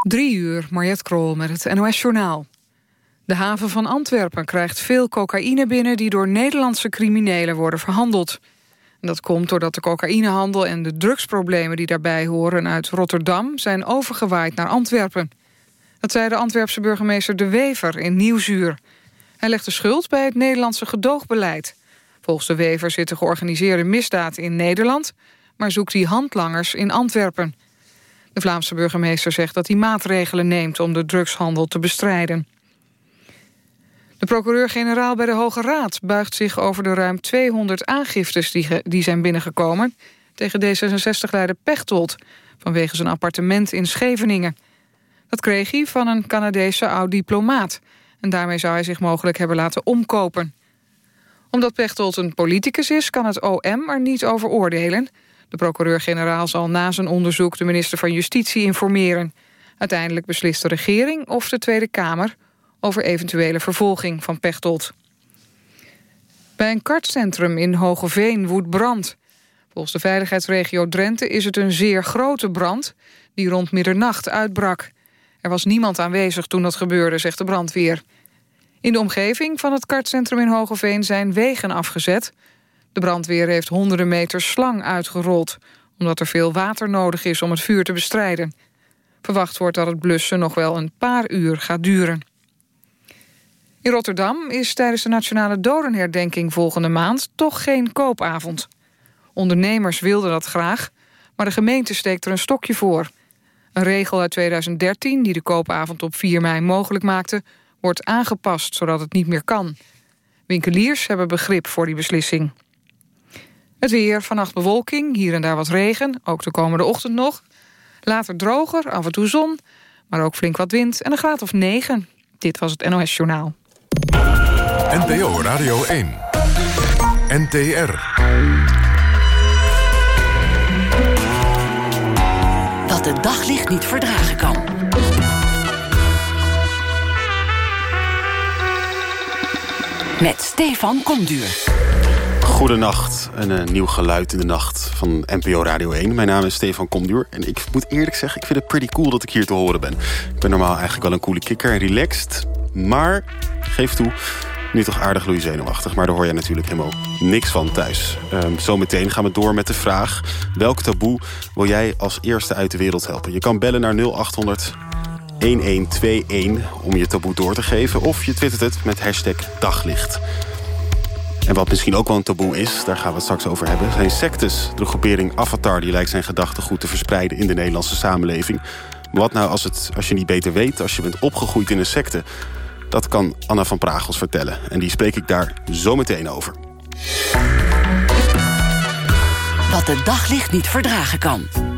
Drie uur, Mariette Krol met het NOS-journaal. De haven van Antwerpen krijgt veel cocaïne binnen... die door Nederlandse criminelen worden verhandeld. Dat komt doordat de cocaïnehandel en de drugsproblemen die daarbij horen... uit Rotterdam zijn overgewaaid naar Antwerpen. Dat zei de Antwerpse burgemeester De Wever in Nieuwzuur. Hij legt de schuld bij het Nederlandse gedoogbeleid. Volgens De Wever zit de georganiseerde misdaad in Nederland... maar zoekt hij handlangers in Antwerpen... De Vlaamse burgemeester zegt dat hij maatregelen neemt... om de drugshandel te bestrijden. De procureur-generaal bij de Hoge Raad buigt zich over de ruim 200 aangiftes die, die zijn binnengekomen... tegen D66-leider Pechtold vanwege zijn appartement in Scheveningen. Dat kreeg hij van een Canadese oud-diplomaat... en daarmee zou hij zich mogelijk hebben laten omkopen. Omdat Pechtold een politicus is, kan het OM er niet over oordelen... De procureur-generaal zal na zijn onderzoek de minister van Justitie informeren. Uiteindelijk beslist de regering of de Tweede Kamer... over eventuele vervolging van Pechtold. Bij een kartcentrum in Hogeveen woedt brand. Volgens de veiligheidsregio Drenthe is het een zeer grote brand... die rond middernacht uitbrak. Er was niemand aanwezig toen dat gebeurde, zegt de brandweer. In de omgeving van het kartcentrum in Hogeveen zijn wegen afgezet... De brandweer heeft honderden meters slang uitgerold... omdat er veel water nodig is om het vuur te bestrijden. Verwacht wordt dat het blussen nog wel een paar uur gaat duren. In Rotterdam is tijdens de nationale dodenherdenking volgende maand... toch geen koopavond. Ondernemers wilden dat graag, maar de gemeente steekt er een stokje voor. Een regel uit 2013 die de koopavond op 4 mei mogelijk maakte... wordt aangepast, zodat het niet meer kan. Winkeliers hebben begrip voor die beslissing. Het weer, vannacht bewolking, hier en daar wat regen, ook de komende ochtend nog. Later droger, af en toe zon, maar ook flink wat wind en een graad of 9. Dit was het NOS Journaal. NPO Radio 1. NTR. Wat het daglicht niet verdragen kan. Met Stefan Komduur. Goedenacht, een nieuw geluid in de nacht van NPO Radio 1. Mijn naam is Stefan Komduur en ik moet eerlijk zeggen... ik vind het pretty cool dat ik hier te horen ben. Ik ben normaal eigenlijk wel een coole kikker en relaxed. Maar, geef toe, nu toch aardig zenuwachtig. Maar daar hoor je natuurlijk helemaal niks van thuis. Um, zometeen gaan we door met de vraag... welk taboe wil jij als eerste uit de wereld helpen? Je kan bellen naar 0800 1121 om je taboe door te geven... of je twittert het met hashtag daglicht. En wat misschien ook wel een taboe is, daar gaan we het straks over hebben... zijn sectes. De groepering Avatar die lijkt zijn gedachtegoed te verspreiden... in de Nederlandse samenleving. Wat nou als, het, als je niet beter weet, als je bent opgegroeid in een secte... dat kan Anna van Pragels vertellen. En die spreek ik daar zo meteen over. Wat het daglicht niet verdragen kan.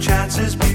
chances chances.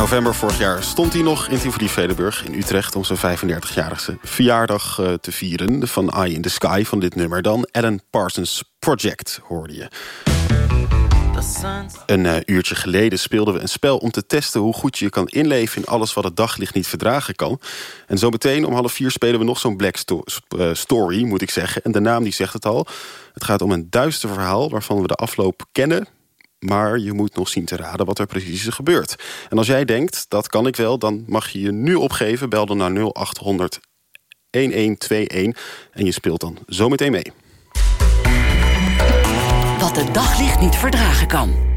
November vorig jaar stond hij nog in Tivoli Vredenburg in Utrecht... om zijn 35-jarige verjaardag eh, te vieren. Van Eye in the Sky van dit nummer dan. Alan Parsons Project hoorde je. Een uh, uurtje geleden speelden we een spel om te testen... hoe goed je je kan inleven in alles wat het daglicht niet verdragen kan. En zo meteen om half vier spelen we nog zo'n Black uh, Story, moet ik zeggen. En de naam die zegt het al. Het gaat om een duister verhaal waarvan we de afloop kennen... maar je moet nog zien te raden wat er precies is gebeurd. En als jij denkt, dat kan ik wel, dan mag je je nu opgeven. Bel dan naar 0800 1121 en je speelt dan zometeen mee. Wat het daglicht niet verdragen kan.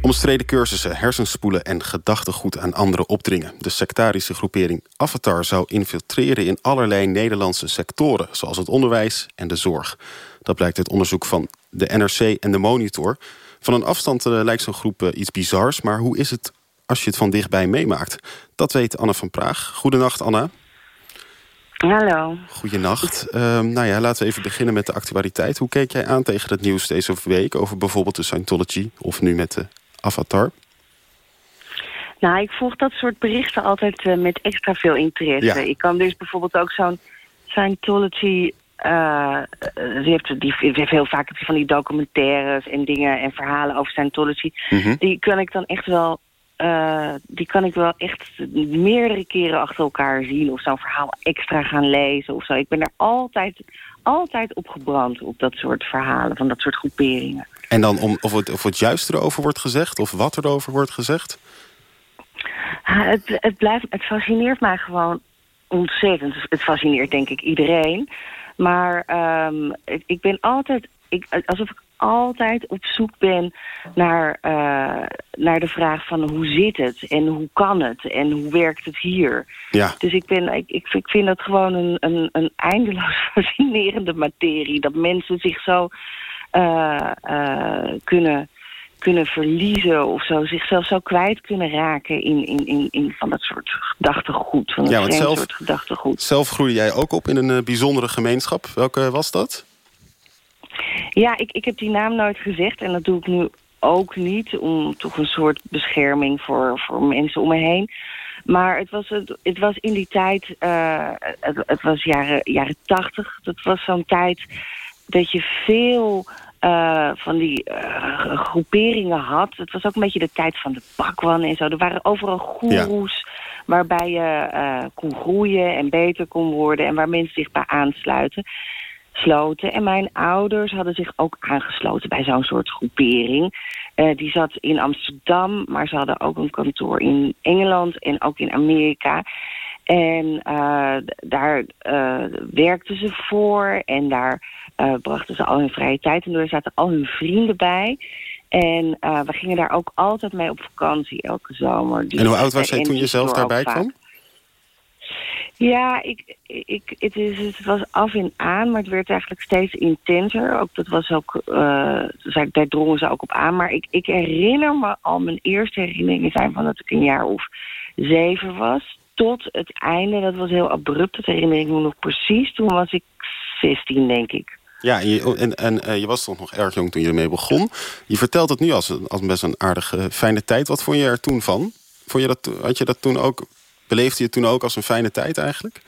Omstreden cursussen, hersenspoelen en gedachtegoed aan anderen opdringen. De sectarische groepering Avatar zou infiltreren in allerlei Nederlandse sectoren... zoals het onderwijs en de zorg. Dat blijkt uit onderzoek van de NRC en de Monitor. Van een afstand uh, lijkt zo'n groep uh, iets bizars... maar hoe is het als je het van dichtbij meemaakt? Dat weet Anne van Praag. Goedenacht, Anna. Hallo. Goedenacht. Uh, nou ja, laten we even beginnen met de actualiteit. Hoe keek jij aan tegen het nieuws deze week... over bijvoorbeeld de Scientology of nu met de Avatar? Nou, ik volg dat soort berichten altijd uh, met extra veel interesse. Ja. Ik kan dus bijvoorbeeld ook zo'n Scientology... Uh, die, heeft, die heeft heel vaak van die documentaires en dingen en verhalen over Scientology. Mhm. Die kan ik dan echt wel uh, die kan ik wel echt meerdere keren achter elkaar zien... of zo'n verhaal extra gaan lezen of zo. Ik ben er altijd, altijd op gebrand op dat soort verhalen... van dat soort groeperingen. En dan om, of, het, of het juist erover wordt gezegd... of wat erover wordt gezegd? Het, het, blijft, het fascineert mij gewoon ontzettend. Het fascineert denk ik iedereen. Maar um, ik, ben altijd... Ik, alsof ik altijd op zoek ben naar, uh, naar de vraag van hoe zit het en hoe kan het en hoe werkt het hier. Ja. Dus ik, ben, ik, ik, ik vind dat gewoon een, een, een eindeloos fascinerende materie. Dat mensen zich zo uh, uh, kunnen, kunnen verliezen of zo, zichzelf zo kwijt kunnen raken in, in, in, in van dat soort gedachtegoed. Van ja, want zelf, soort gedachtegoed. zelf groeide jij ook op in een bijzondere gemeenschap. Welke was dat? Ja, ik, ik heb die naam nooit gezegd en dat doe ik nu ook niet... om toch een soort bescherming voor, voor mensen om me heen. Maar het was, het, het was in die tijd, uh, het, het, was jaren, jaren tachtig. Dat was zo'n tijd dat je veel uh, van die uh, groeperingen had. Het was ook een beetje de tijd van de bakwan en zo. Er waren overal goeroes... Ja waarbij je uh, kon groeien en beter kon worden... en waar mensen zich bij aansluiten sloten. En mijn ouders hadden zich ook aangesloten bij zo'n soort groepering. Die zat in Amsterdam, maar ze hadden ook een kantoor in Engeland en ook in Amerika. En uh, daar uh, werkten ze voor en daar brachten ze al hun vrije tijd. En daar zaten al hun vrienden bij. En we gingen daar ook altijd mee op vakantie, elke zomer. Dus en hoe oud was jij toen je zelf daarbij kwam? Ja, ik, ik, het, is, het was af en aan, maar het werd eigenlijk steeds intenser. Ook, dat was ook, uh, daar drongen ze ook op aan. Maar ik, ik herinner me al, mijn eerste herinneringen zijn van dat ik een jaar of zeven was. Tot het einde, dat was heel abrupt, dat herinner ik me nog precies. Toen was ik 16, denk ik. Ja, en je, en, en uh, je was toch nog erg jong toen je ermee begon. Je vertelt het nu als, als best een aardige, fijne tijd. Wat vond je er toen van? Vond je dat, had je dat toen ook Beleefde je het toen ook als een fijne tijd eigenlijk?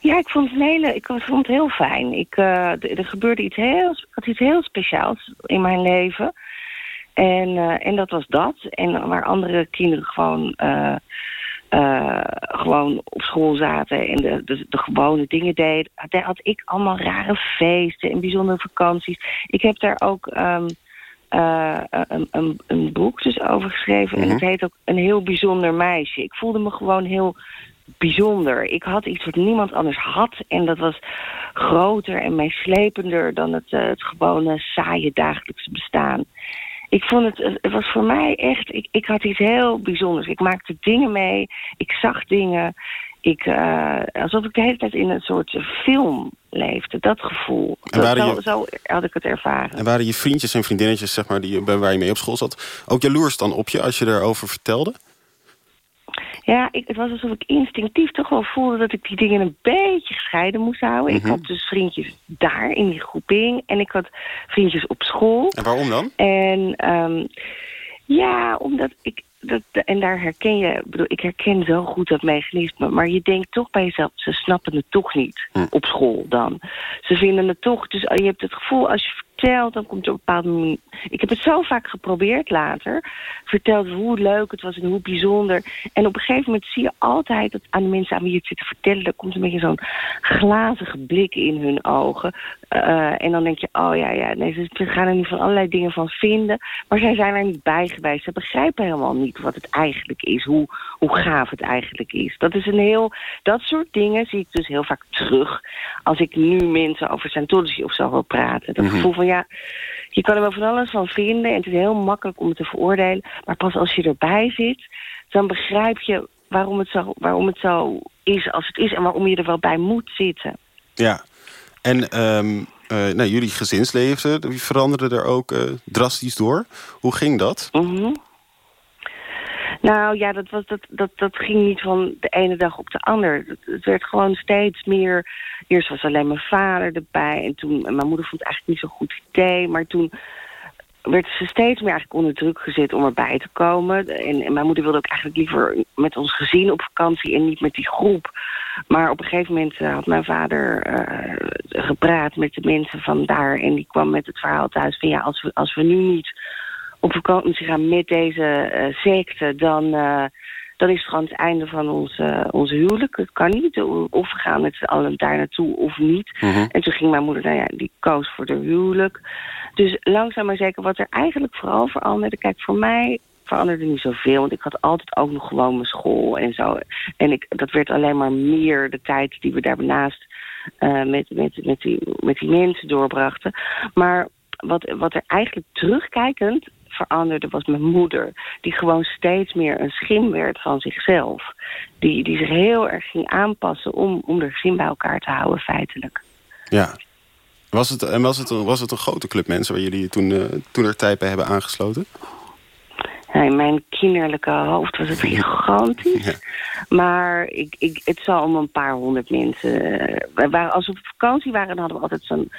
Ja, ik vond het, hele, ik vond het heel fijn. Ik, uh, er gebeurde iets heel, had iets heel speciaals in mijn leven. En, uh, en dat was dat. En waar andere kinderen gewoon, uh, gewoon op school zaten en de, de, de gewone dingen deden... Daar had ik allemaal rare feesten en bijzondere vakanties. Ik heb daar ook... Um, uh, een, een, een, boek dus over geschreven. Mm -hmm. En het heet ook Een heel bijzonder meisje. Ik voelde me gewoon heel bijzonder. Ik had iets wat niemand anders had. En dat was groter en meeslepender dan het, uh, het gewone saaie dagelijkse bestaan. Ik vond het, het was voor mij echt, ik, ik had iets heel bijzonders. Ik maakte dingen mee, ik zag dingen. Ik, uh, alsof ik de hele tijd in een soort film leefde. Dat gevoel. En zo, je, zo had ik het ervaren. En waren je vriendjes en vriendinnetjes, zeg maar, die, waar je mee op school zat... ook jaloers dan op je als je daarover vertelde? Ja, ik, het was alsof ik instinctief toch wel voelde... dat ik die dingen een beetje gescheiden moest houden. Mhm. Ik had dus vriendjes daar, in die groepering. En ik had vriendjes op school. En waarom dan? En um, ja, omdat ik... dat, en daar herken je, bedoel, ik herken zo goed dat mechanisme, maar je denkt toch bij jezelf, ze snappen het toch niet Hm. op school dan. Ze vinden het toch, dus je hebt het gevoel, als je vertelt, dan komt er op een bepaalde manier... Ik heb het zo vaak geprobeerd later, verteld hoe leuk het was en hoe bijzonder. En op een gegeven moment zie je altijd dat aan de mensen aan wie je het zit te vertellen, er komt een beetje zo'n glazige blik in hun ogen. Eh, en dan denk je, oh ja, ja, nee, ze ze gaan er nu van allerlei dingen van vinden. Maar zij zijn er niet bij geweest. Ze begrijpen helemaal niet wat het eigenlijk is. Hoe, hoe gaaf het eigenlijk is. Dat is een heel... Dat soort dingen zie ik dus heel vaak terug. Als ik nu mensen over Scientology of zo wil praten. Dat Mhm. gevoel van, ja... Je kan er wel van alles van vinden. En het is heel makkelijk om het te veroordelen. Maar pas als je erbij zit... dan begrijp je waarom het zo, waarom het zo is als het is. En waarom je er wel bij moet zitten. Ja. En ehm, eh, nou, jullie gezinsleven die veranderde er ook eh, drastisch door. Hoe ging dat? Mhm. Nou ja, dat, was, dat, dat, dat ging niet van de ene dag op de ander. Het, werd gewoon steeds meer... Eerst was alleen mijn vader erbij. En toen, en mijn moeder vond het eigenlijk niet zo'n goed idee. Maar toen werd ze steeds meer eigenlijk onder druk gezet om erbij te komen. En, en mijn moeder wilde ook eigenlijk liever met ons gezin op vakantie en niet met die groep. Maar op een gegeven moment eh, had mijn vader eh, gepraat met de mensen van daar. En die kwam met het verhaal thuis van ja, als we, als we nu niet op vakantie gaan met deze eh secte, dan, eh, dan is het gewoon het einde van ons, eh, onze huwelijk. Het kan niet. Of we gaan met z'n allen daar naartoe of niet. Mhm. En toen ging mijn moeder, nou ja, die koos voor de huwelijk. Dus langzaam maar zeker wat er eigenlijk vooral veranderde. Kijk, voor mij veranderde niet zoveel. Want ik had altijd ook nog gewoon mijn school en zo. En ik, dat werd alleen maar meer de tijd die we daarnaast eh met, met, met, die, met die mensen doorbrachten. Maar wat, wat er eigenlijk terugkijkend veranderde was mijn moeder. Die gewoon steeds meer een schim werd van zichzelf. Die, die zich heel erg ging aanpassen om, om er gezin bij elkaar te houden feitelijk. Ja. Was het, en was het, een, was het een grote club mensen waar jullie toen, eh toen er tijd bij hebben aangesloten? In mijn kinderlijke hoofd was het gigantisch. Ja. Maar ik, ik, het zal om een paar honderd mensen. We waren, als we op vakantie waren, dan hadden we altijd zo'n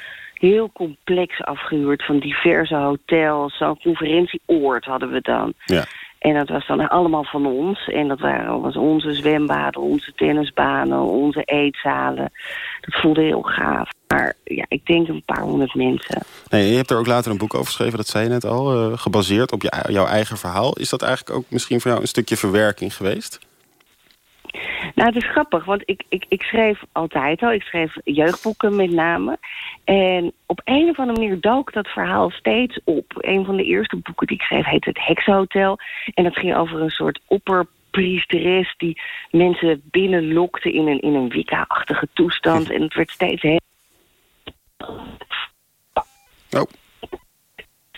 heel complex afgehuurd van diverse hotels. Zo'n conferentieoord hadden we dan. Ja. En dat was dan allemaal van ons. En dat waren, was onze zwembaden, onze tennisbanen, onze eetzalen. Dat voelde heel gaaf. Maar ja, ik denk een paar honderd mensen. Nee, je hebt er ook later een boek over geschreven, dat zei je net al. eh, gebaseerd op je, jouw eigen verhaal. Is dat eigenlijk ook misschien voor jou een stukje verwerking geweest? Nou, het is grappig, want ik, ik, ik schreef altijd al. Ik schreef jeugdboeken met name. En op een of andere manier dook dat verhaal steeds op. Een van de eerste boeken die ik schreef heette Het Heksenhotel. En dat ging over een soort opperpriesteres... die mensen binnenlokte in een, in een wicca-achtige toestand. En het werd steeds heel... Oh,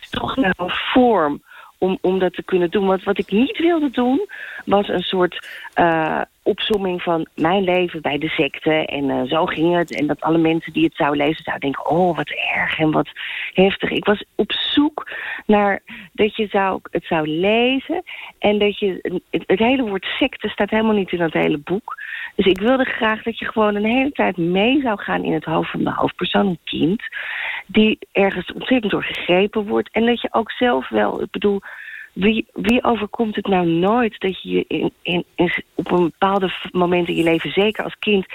toch naar een vorm om, om dat te kunnen doen. Want wat ik niet wilde doen, was een soort eh opsomming van mijn leven bij de secte. En eh, zo ging het. En dat alle mensen die het zouden lezen zouden denken... oh, wat erg en wat heftig. Ik was op zoek naar dat je zou, het zou lezen... en dat je... Het, het hele woord secte staat helemaal niet in dat hele boek. Dus ik wilde graag dat je gewoon een hele tijd mee zou gaan... in het hoofd van de hoofdpersoon, een kind... die ergens ontzettend door gegrepen wordt. En dat je ook zelf wel... Ik bedoel, wie, wie overkomt het nou nooit dat je je in, in, in, op een bepaalde moment in je leven, zeker als kind,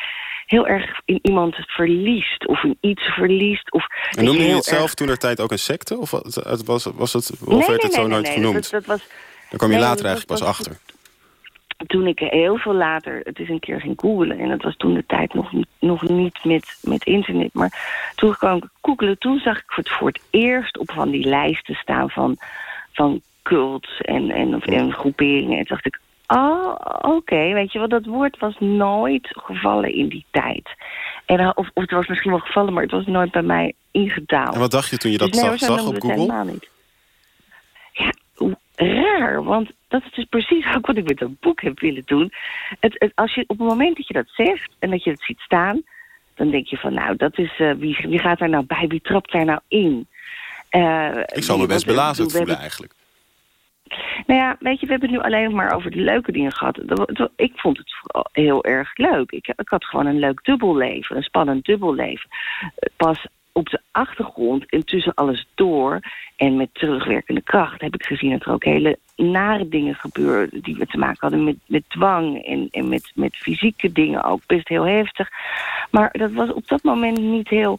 heel erg in iemand verliest of in iets verliest? Of en noemde je het zelf erg- toen er tijd ook een secte? Of was, het- was, was het, of Nee, werd nee, het zo nee, nooit genoemd? Dat, dat was Daar kwam je later eigenlijk pas was- achter. toen ik heel veel later het is een keer ging googlen. En dat was toen de tijd nog, niet- nog niet met, met internet. Maar toen kwam ik googlen, toen zag ik het voor het eerst op van die lijsten staan van, van cults en, en, en groeperingen. En toen dacht ik, oh, oké, weet je wel, dat woord was nooit gevallen in die tijd. En, eh, of, of het was misschien wel gevallen, maar het was nooit bij mij ingedaald. En wat dacht je toen je dat Dus nee, zag, zag op Google? niet. Ja, raar, want dat is dus precies ook wat ik met dat boek heb willen doen. Het, het, als je, op het moment dat je dat zegt en dat je het ziet staan... dan denk je van, nou, dat is, eh, wie, wie gaat daar nou bij? Wie trapt daar nou in? Eh, Ik zou me best belazerd voelen eigenlijk. Nou ja, weet je, we hebben het nu alleen nog maar over de leuke dingen gehad. Ik vond het heel erg leuk. Ik, ik had gewoon een leuk dubbelleven, een spannend dubbelleven. Pas op de achtergrond en tussen alles door... en met terugwerkende kracht heb ik gezien dat er ook hele nare dingen gebeurden... die we te maken hadden met, met dwang en, en met, met fysieke dingen ook. Best heel heftig. Maar dat was op dat moment niet heel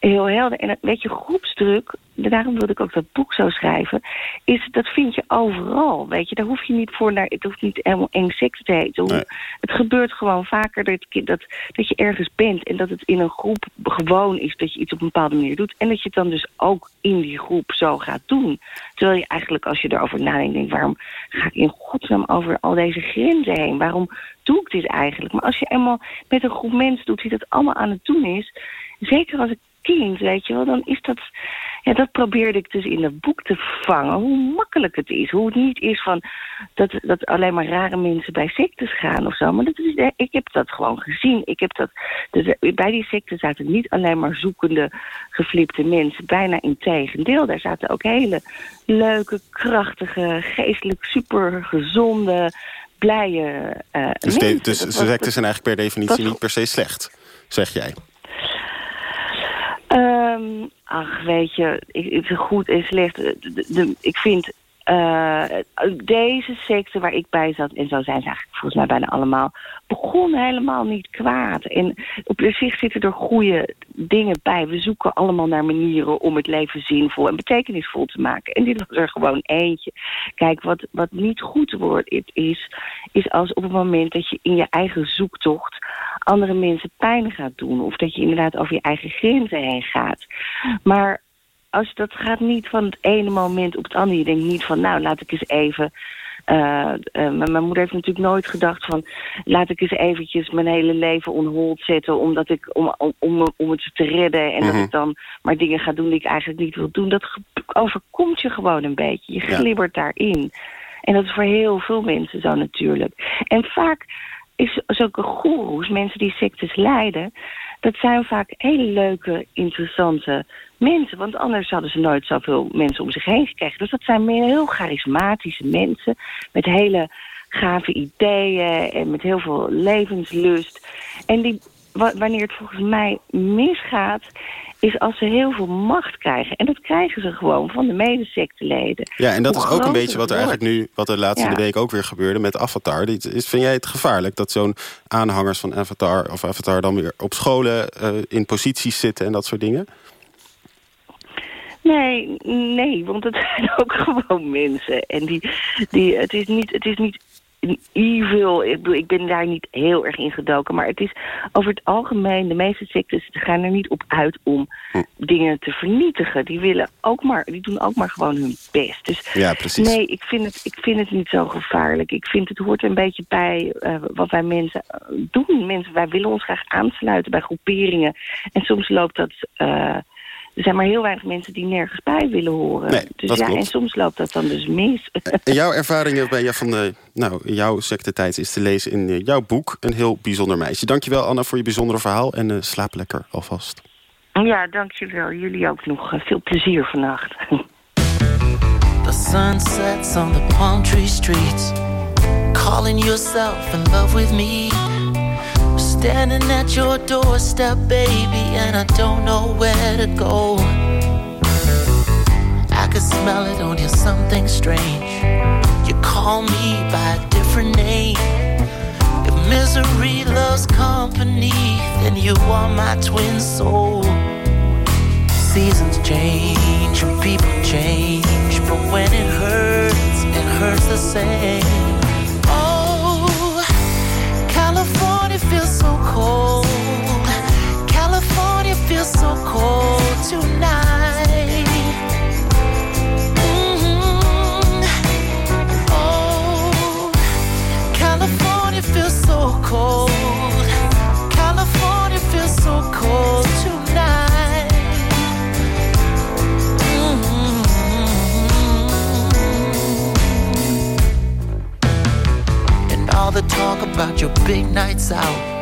heel helder. En weet je, groepsdruk, daarom wilde ik ook dat boek zo schrijven, is dat vind je overal. Weet je, daar hoef je niet voor naar, het hoeft niet helemaal eng seks te heten. Het gebeurt gewoon vaker dat, dat, dat je ergens bent en dat het in een groep gewoon is dat je iets op een bepaalde manier doet. En dat je het dan dus ook in die groep zo gaat doen. Terwijl je eigenlijk, als je erover nadenkt, denkt, waarom ga ik in godsnaam over al deze grenzen heen? Waarom doe ik dit eigenlijk? Maar als je eenmaal met een groep mensen doet die dat allemaal aan het doen is, zeker als ik kind, weet je wel, dan is dat... Ja, dat probeerde ik dus in het boek te vangen. Hoe makkelijk het is. Hoe het niet is van dat, dat alleen maar rare mensen bij sectes gaan of zo. Maar dat is, ik heb dat gewoon gezien. Ik heb dat, dus bij die secten zaten niet alleen maar zoekende, geflipte mensen. Bijna in tegendeel. Daar zaten ook hele leuke, krachtige, geestelijk super gezonde, blije uh, dus mensen. dus secten zijn eigenlijk per definitie niet per se slecht, zeg jij? Um, ach, weet je, ik, goed en slecht. De, ik vind uh, deze secte waar ik bij zat, en zo zijn ze eigenlijk volgens mij bijna allemaal, begon helemaal niet kwaad. En op zich zitten er goede dingen bij. We zoeken allemaal naar manieren om het leven zinvol en betekenisvol te maken. En dit was er gewoon eentje. Kijk, wat, wat niet goed wordt is, is als op het moment dat je in je eigen zoektocht andere mensen pijn gaat doen. Of dat je inderdaad over je eigen grenzen heen gaat. Maar als dat gaat niet van het ene moment op het andere. Je denkt niet van, nou, laat ik eens even... Uh, uh, mijn moeder heeft natuurlijk nooit gedacht van... laat ik eens eventjes mijn hele leven on hold zetten... Omdat ik, om, om, om het te redden en dat mhm. ik dan maar dingen ga doen die ik eigenlijk niet wil doen. Dat overkomt je gewoon een beetje. Je glibbert daarin. En dat is voor heel veel mensen zo natuurlijk. En vaak is zulke goeroes, mensen die sectes leiden... dat zijn vaak hele leuke, interessante mensen. Want anders hadden ze nooit zoveel mensen om zich heen gekregen. Dus dat zijn meer heel charismatische mensen... met hele gave ideeën en met heel veel levenslust. En die, wanneer het volgens mij misgaat is als ze heel veel macht krijgen. En dat krijgen ze gewoon van de medesecteleden. Ja, en dat is ook een beetje wat er eigenlijk nu... wat er laatste ja. week ook weer gebeurde met Avatar. Is, vind jij het gevaarlijk dat zo'n aanhangers van Avatar... of Avatar dan weer op scholen uh, in posities zitten en dat soort dingen? Nee, nee, want het zijn ook gewoon mensen. En die, die, het, is niet, het is niet evil. Ik, bedoel, ik ben daar niet heel erg in gedoken. Maar het is over het algemeen, de meeste sectes gaan er niet op uit om hm. dingen te vernietigen. Die willen ook maar, die doen ook maar gewoon hun best. Dus ja, precies. nee, ik vind, het, ik vind het niet zo gevaarlijk. Ik vind het hoort een beetje bij uh, wat wij mensen uh, doen. Mensen, wij willen ons graag aansluiten bij groeperingen. En soms loopt dat... Uh, er zijn maar heel weinig mensen die nergens bij willen horen. Nee, dus ja, en soms loopt dat dan dus mis. En jouw ervaringen bij van de, nou, jouw sectetijd is te lezen in eh, jouw boek Een heel bijzonder meisje. Dankjewel Anna voor je bijzondere verhaal en uh, slaap lekker alvast. Ja, dankjewel. Jullie ook nog veel plezier vannacht. The sun sets on the palm tree streets Calling yourself in love with me Standing at your doorstep, baby, and I don't know where to go. I can smell it on you, something strange. You call me by a different name. If misery loves company, then you are my twin soul. Seasons change and people change, but when it hurts, it hurts the same. Feels so cold tonight. Mm-hmm. Oh, California feels so cold. California feels so cold tonight. Mm-hmm. And all the talk about your big nights out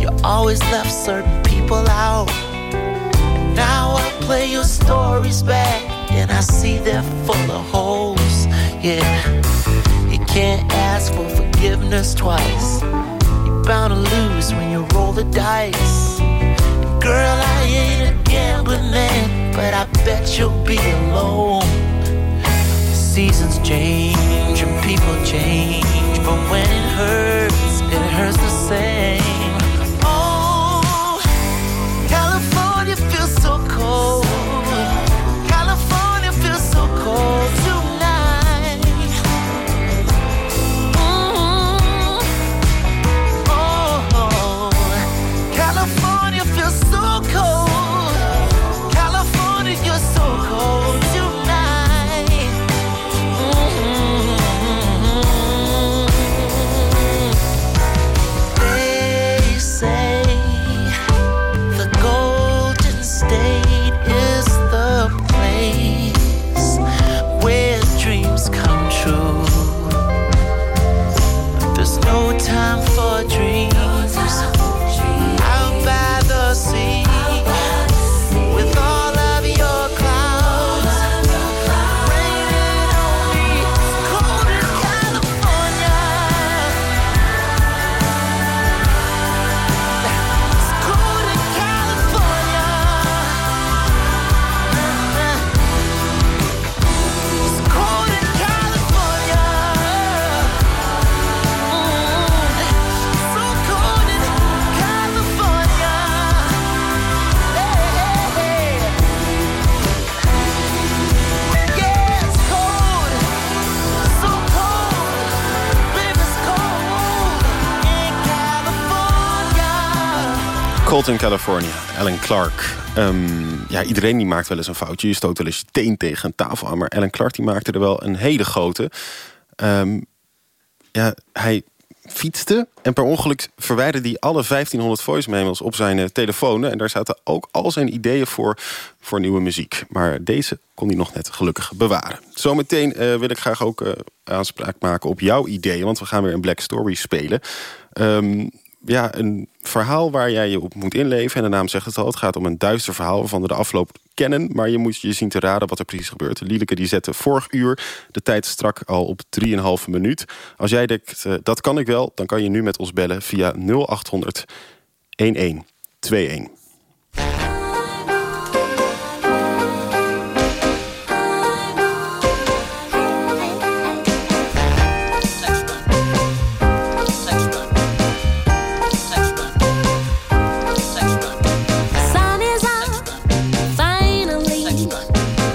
you always left certain people out. Play your stories back, and I see they're full of holes. Yeah, you can't ask for forgiveness twice. You're bound to lose when you roll the dice. Girl, I ain't a gambling man, but I bet you'll be alone. Seasons change and people change, but when it hurts, it hurts the same. In California, Alan Clark. Ehm, ja, iedereen die maakt wel eens een foutje. Je stoot wel eens je teen tegen een tafel aan. Maar Alan Clark die maakte er wel een hele grote. Ehm, ja, hij fietste en per ongeluk verwijderde hij alle 1500 voice memos op zijn eh, telefoon. En daar zaten ook al zijn ideeën voor, voor nieuwe muziek. Maar deze kon hij nog net gelukkig bewaren. Zometeen eh, wil ik graag ook eh, aanspraak maken op jouw ideeën. Want we gaan weer een Black Story spelen. Ehm, ja, een verhaal waar jij je op moet inleven. En de naam zegt het al, het gaat om een duister verhaal... waarvan we de afloop kennen, maar je moet je zien te raden wat er precies gebeurt. Lieleke die zette vorig uur de tijd strak al op 3,5 minuut. Als jij denkt, eh, dat kan ik wel, dan kan je nu met ons bellen via 0800 1121.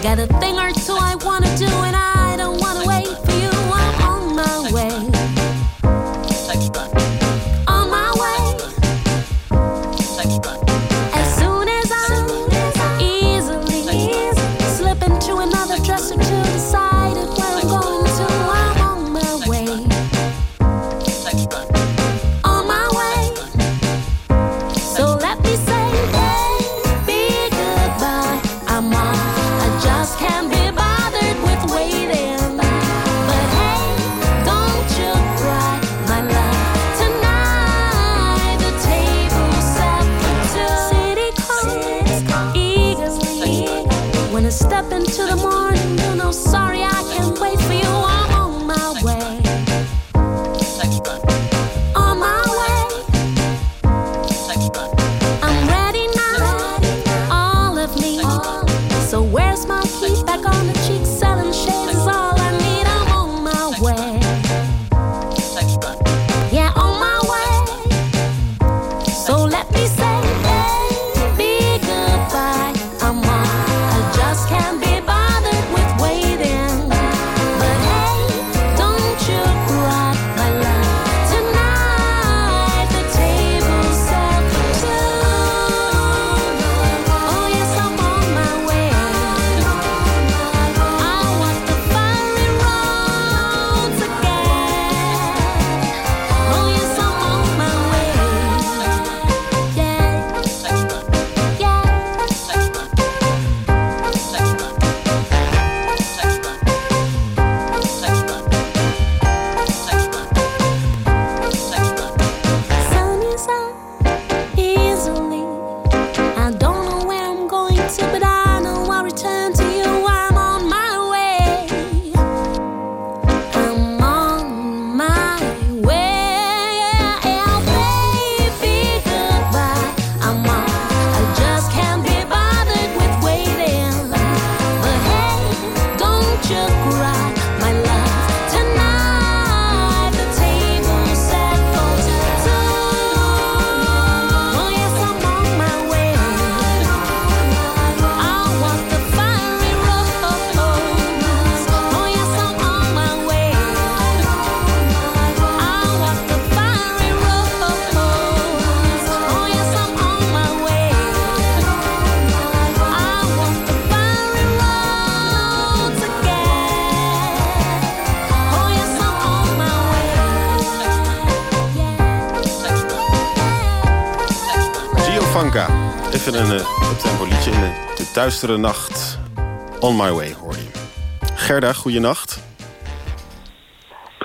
Got a thing duistere nacht. On my way, hoor je. Gerda, goeienacht.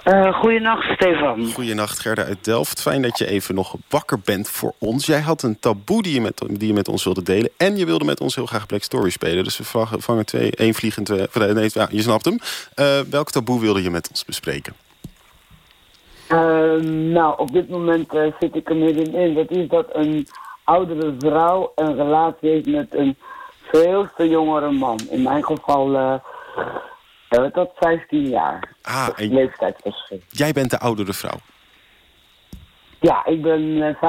Uh, goeienacht, Stefan. Goeienacht, Gerda uit Delft. Fijn dat je even nog wakker bent voor ons. Jij had een taboe die je met, die je met ons wilde delen. En je wilde met ons heel graag Black Story spelen. Dus we vangen twee, één vlieg in twee... Nee, ja, je snapt hem. Uh, welk taboe wilde je met ons bespreken? Uh, nou, op dit moment uh, zit ik er middenin. Dat is dat een oudere vrouw een relatie heeft met een veel te jongere man. In mijn geval uh, hebben we tot 15 jaar. Ah, en leeftijdsverschil. Jij bent de oudere vrouw? Ja, ik ben 65,5.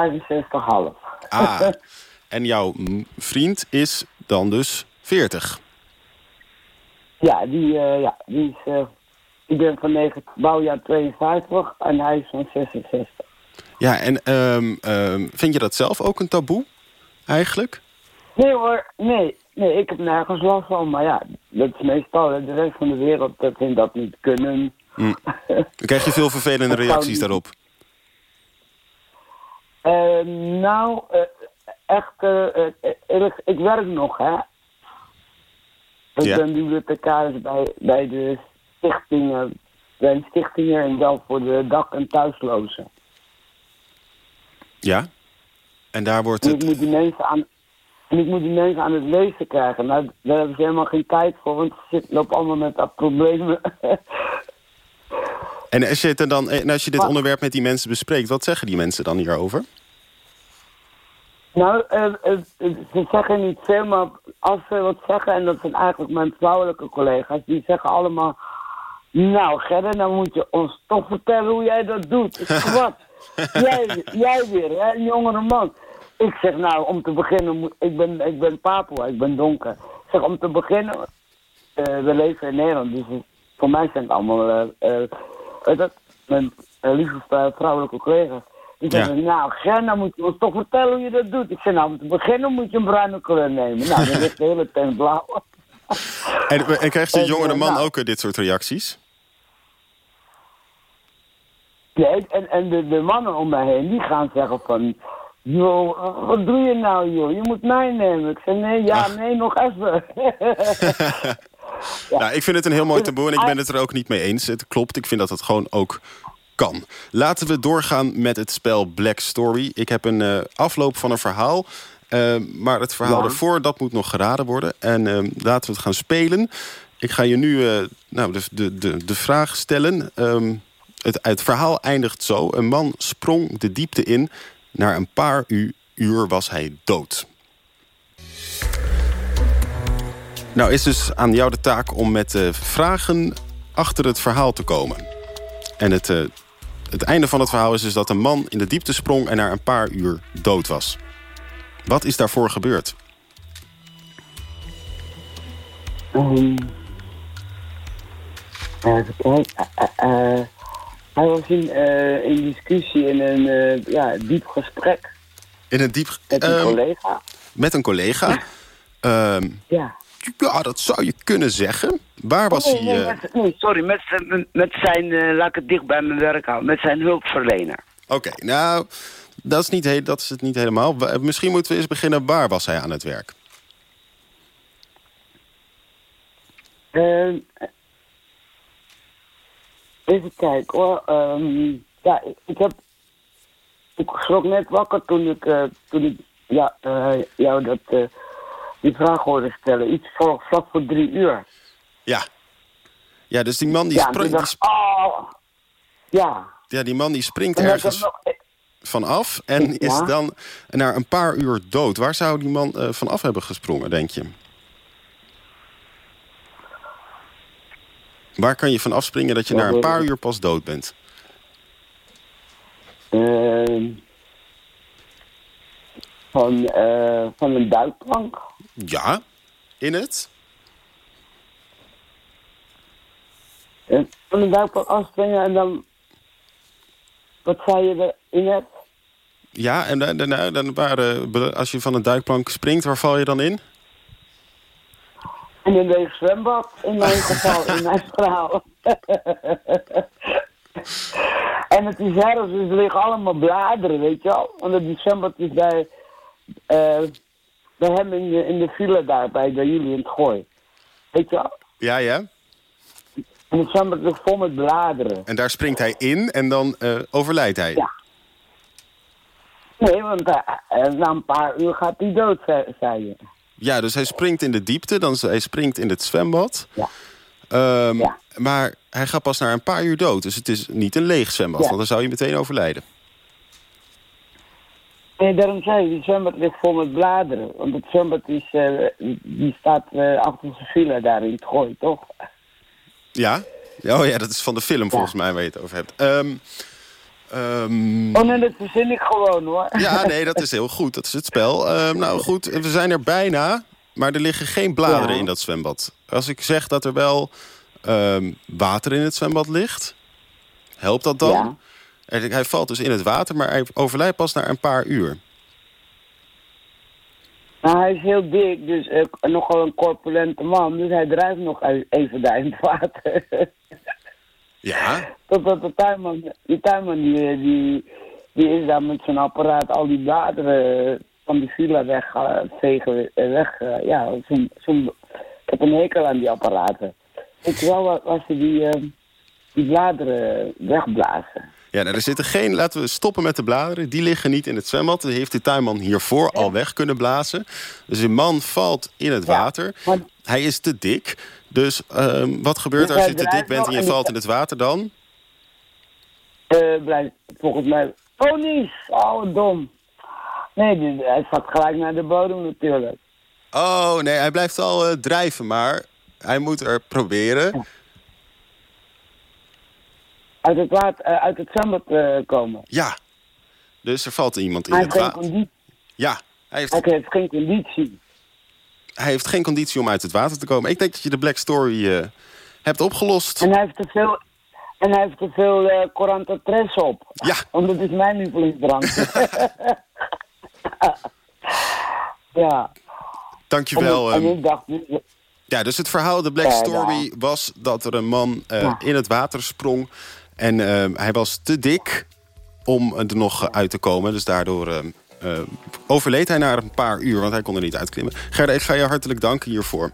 Ah, en jouw vriend is dan dus 40? Ja, die, ja, die is ik ben van 9, bouwjaar 52 en hij is van 66. Ja, en um, um, vind je dat zelf ook een taboe, eigenlijk? Nee hoor, nee. Nee, ik heb nergens last van. Maar ja, dat is meestal de rest van de wereld dat vindt dat niet kunnen. Mm. Dan krijg je veel vervelende reacties daarop. Uh, nou, uh, echt, uh, eerlijk, ik werk nog, hè. Ik Ja. ben bibliothecaris bij, bij de stichtingen, bij stichtingen en wel voor de dak- en thuislozen. Ja? En daar wordt En het... ik moet die mensen aan, en ik moet die mensen aan het lezen krijgen. Nou, daar hebben ze helemaal geen tijd voor, want ze zitten- lopen allemaal met dat problemen. En als je, het dan, en als je dit Maar- onderwerp met die mensen bespreekt... wat zeggen die mensen dan hierover? nou, eh, eh, eh, ze zeggen niet veel, maar als ze wat zeggen, en dat zijn eigenlijk mijn vrouwelijke collega's, die zeggen allemaal... Nou, Gerda, dan moet je ons toch vertellen hoe jij dat doet. Wat? jij, jij weer, hè, een jongere man. Ik zeg, nou, om te beginnen, ik ben, ik ben Papua, ik ben donker. Ik zeg, om te beginnen, eh, we leven in Nederland, dus voor mij zijn het allemaal, eh, eh, dat, mijn eh, lieve vrou- vrouwelijke collega's. Die Ja. zeggen, nou, Gerna, moet je ons toch vertellen hoe je dat doet. Ik zeg, nou, om te beginnen moet je een bruine kleur nemen. Nou, dan ligt de hele tent blauw. En, en krijgt de jongere man nou. ook dit soort reacties? Nee, en, en de, de mannen om mij heen, die gaan zeggen van... Joh, wat doe je nou, joh? Je moet mij nemen. Ik zeg, nee, ja, nee, nog even. Nou, ik vind het een heel mooi taboe en ik ben het er ook niet mee eens. Het klopt, ik vind dat het gewoon ook kan. Laten we doorgaan met het spel Black Story. Ik heb een eh, afloop van een verhaal... eh, maar het verhaal Ja. ervoor, dat moet nog geraden worden. En eh, laten we het gaan spelen. Ik ga je nu nou, de, de, de, de vraag stellen. Ehm, het, het verhaal eindigt zo. Een man sprong de diepte in. Na een paar uur, was hij dood. Nou is dus aan jou de taak om met eh, vragen achter het verhaal te komen. En het, eh, het einde van het verhaal is dus dat een man in de diepte sprong... en na een paar uur dood was. Wat is daarvoor gebeurd? Ehm, even eh, hij was in, in discussie in een eh, ja, diep gesprek In een diep... met een ehm, collega. met een collega. Ehm, Ja. ja, dat zou je kunnen zeggen. Waar was nee, hij... nee, eh, met- nee, sorry, met, zijn- met zijn, eh, laat ik het dicht bij mijn werk houden, met zijn hulpverlener. Oké, nou, dat is, niet he- dat is het niet helemaal. Misschien moeten we eens beginnen. Waar was hij aan het werk? Ehm, even kijken hoor. Ehm, ja, ik, heb. Ik schrok net wakker toen ik, eh, toen ik ja, eh, jou dat, eh, die vraag hoorde stellen. Iets voor, vlak voor drie uur. Ja. Ja, dus die man die, ja, sprong, toen die, dacht sp- ik, oh, ja. ja, die man die springt ergens nog, vanaf en is dan na een paar uur dood. Waar zou die man vanaf hebben gesprongen, denk je? Waar kan je van afspringen dat je na een paar uur pas dood bent? ehm, van, eh, van een duikplank. Ja, in het? Eh, Van een duikplank afspringen en dan. Wat zei je erin hebt? Ja, en dan, dan, dan waren, als je van een duikplank springt, waar val je dan in? In een leeg zwembad, in mijn geval, in mijn verhaal. en het is herfst, dus er liggen allemaal bladeren, weet je wel. Want het zwembad is bij, eh, bij hem in de, in de villa daar, bij, bij jullie in het gooi. Weet je wel? Ja, ja. En het zwembad ligt vol met bladeren. En daar springt hij in en dan eh, overlijdt hij. Ja. Nee, want eh, na een paar uur gaat hij dood, zei je. Ja, dus hij springt in de diepte, dan hij springt in het zwembad. Ja. Ehm, Ja. Maar hij gaat pas na een paar uur dood. Dus het is niet een leeg zwembad, Ja. want dan zou je meteen overlijden. Nee, daarom zei je, het zwembad ligt vol met bladeren. Want het zwembad is, eh, die staat eh, achter zijn villa daar in het gooi, toch? Ja? Oh ja, dat is van de film volgens mij waar je het over hebt. Ehm, ehm, Oh nee, dat verzin ik gewoon hoor. Ja, nee, dat is heel goed. Dat is het spel. Ehm, nou goed, we zijn er bijna. Maar er liggen geen bladeren Ja. in dat zwembad. Als ik zeg dat er wel ehm, water in het zwembad ligt... helpt dat dan? Ja. Er- Hij valt dus in het water, maar hij overlijdt pas na een paar uur. Nou, hij is heel dik, dus eh, nogal een corpulente man. Dus hij drijft nog even daar in het water. Ja? Totdat de tuinman, die tuinman die, die, is daar met zijn apparaat al die bladeren van die villa weg, eh, eh, weg. eh, ja, zo'n, ik heb een hekel aan die apparaten. Ik wel wa- was ze die, die bladeren wegblazen. Ja, nou, er zitten geen... Laten we stoppen met de bladeren. Die liggen niet in het zwembad. Die heeft de tuinman hiervoor al weg kunnen blazen. Dus een man valt in het water. maar- Hij is te dik. Dus ehm, wat gebeurt Dus als je te dik bent en je en valt in het water dan? Eh blijft volgens mij... Oh, niet! Oh, dom. Nee, hij zat gelijk naar de bodem natuurlijk. Oh, nee, hij blijft al eh, drijven, maar hij moet er proberen. Uit het, water, eh, uit het zwembad eh, komen. Ja. Dus er valt iemand in Hij het heeft, geen water. condi- Ja, hij heeft, hij heeft geen conditie. hij heeft geen conditie om uit het water te komen. Ik denk dat je de Black Story eh, hebt opgelost. En hij heeft te veel, en hij heeft te veel Coranto Tres op. Ja. Want dat is mijn lievelingsdrank. ja. Dankjewel. en, en ehm. ik dacht, Ja, dus het verhaal, de Black Ja, Story, was dat er een man Ja. in het water sprong. En eh, hij was te dik om er nog uit te komen. Dus daardoor eh, eh, overleed hij na een paar uur, want hij kon er niet uitklimmen. Gerda, ik ga je hartelijk danken hiervoor.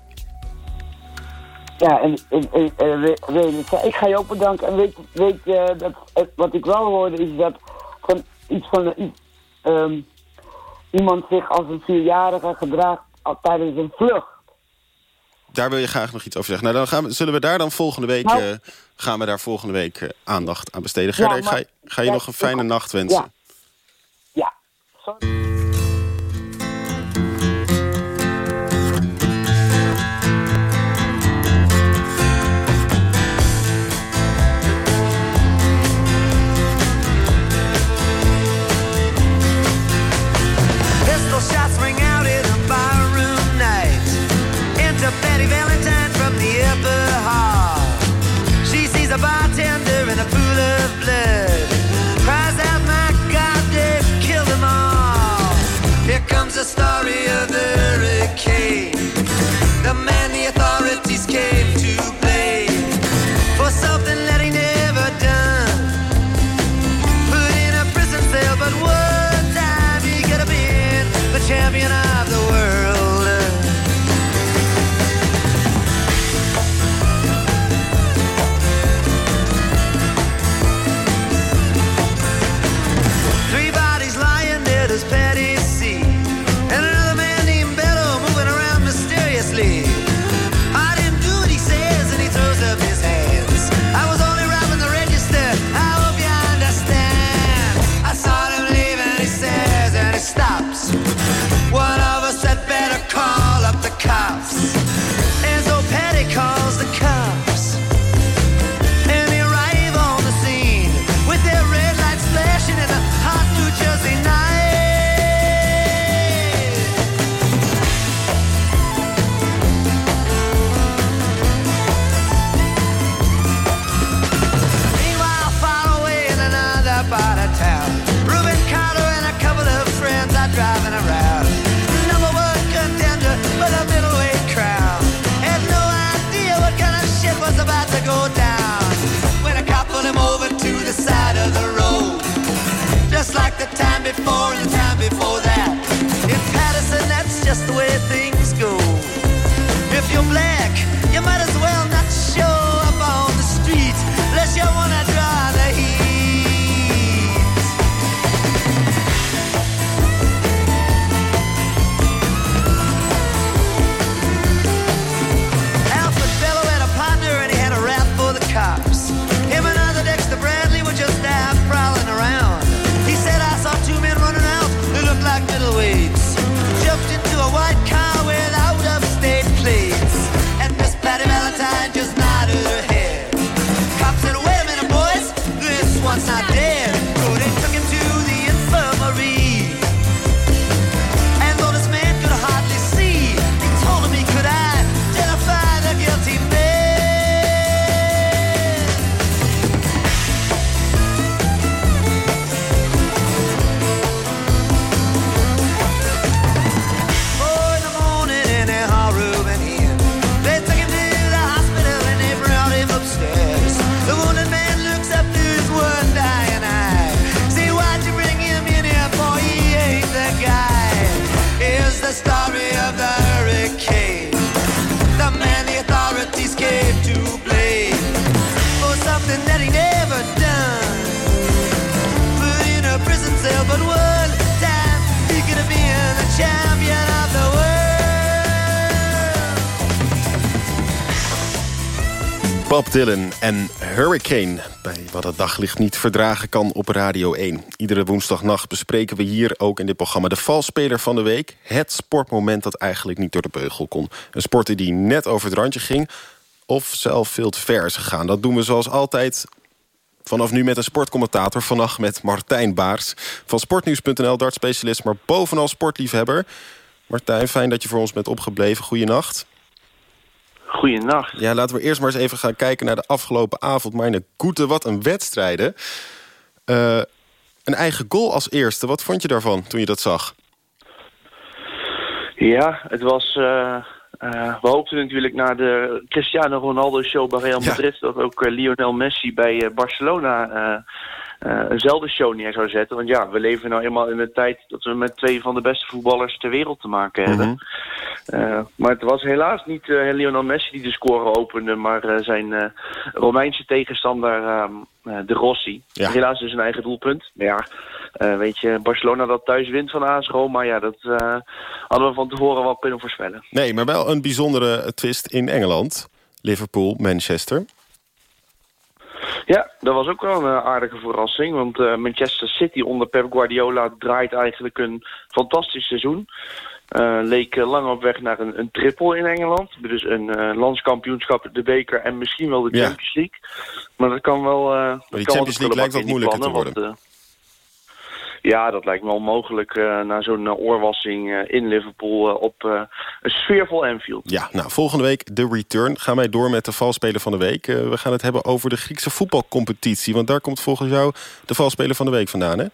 Ja, en, en, ik ga je ook bedanken. En weet, weet je, dat, wat ik wel hoorde is dat van iets van iets, ehm, iemand zich als een vierjarige gedraagt tijdens een vlucht. Daar wil je graag nog iets over zeggen. Nou, dan gaan we, zullen we daar dan volgende week, Nou. eh, gaan we daar volgende week eh, aandacht aan besteden. Gerda, Ja, ga, je nog een fijne nacht wensen. Ja. Ja. Sorry. Daglicht niet verdragen kan op Radio 1. Iedere woensdagnacht bespreken we hier ook in dit programma... de valspeler van de week. Het sportmoment dat eigenlijk niet door de beugel kon. Een sporter die net over het randje ging... of zelf veel te ver is gegaan. Dat doen we zoals altijd Vanaf nu met een sportcommentator. Vannacht met Martijn Baars. Van sportnieuws.nl, dartspecialist, maar bovenal sportliefhebber. Martijn, fijn dat je voor ons bent opgebleven. Goeienacht. Goeienacht. Ja, laten we eerst maar eens even gaan kijken naar de afgelopen avond. Meine Goete, wat een wedstrijden. Eh, een eigen goal als eerste. Wat vond je daarvan toen je dat zag? Ja, het was... eh, eh, we hoopten natuurlijk na de Cristiano Ronaldo show bij Real Ja. Madrid... dat ook Lionel Messi bij Barcelona eenzelfde show neer zou zetten. Want ja, we leven nou eenmaal in een tijd dat we met twee van de beste voetballers ter wereld te maken hebben. Mhm. Eh, maar het was helaas niet eh, Lionel Messi die de score opende, maar eh, zijn eh, Romeinse tegenstander ehm, eh, De Rossi. Ja. Helaas dus een eigen doelpunt. Maar ja, eh, weet je, Barcelona dat thuis wint van AS Roma, ja, dat eh, hadden we van tevoren wel kunnen voorspellen. Nee, maar wel een bijzondere twist in Engeland. Liverpool, Manchester. Ja, dat was ook wel een eh, aardige verrassing. Want eh, Manchester City onder Pep Guardiola draait eigenlijk een fantastisch seizoen. Eh, leek lang op weg naar een, een triple in Engeland. Dus een landskampioenschap, de beker en misschien wel de Ja. Champions League. Maar dat kan wel... eh, dat die Champions League lijkt wat moeilijker te want, eh, ja, dat lijkt me wel mogelijk eh, na zo'n eh, oorwassing eh, in Liverpool op een sfeervol Anfield. Ja, nou, volgende week de return. Gaan wij door met de valspeler van de week. We gaan het hebben over de Griekse voetbalcompetitie. Want daar komt volgens jou de valspeler van de week vandaan, hè?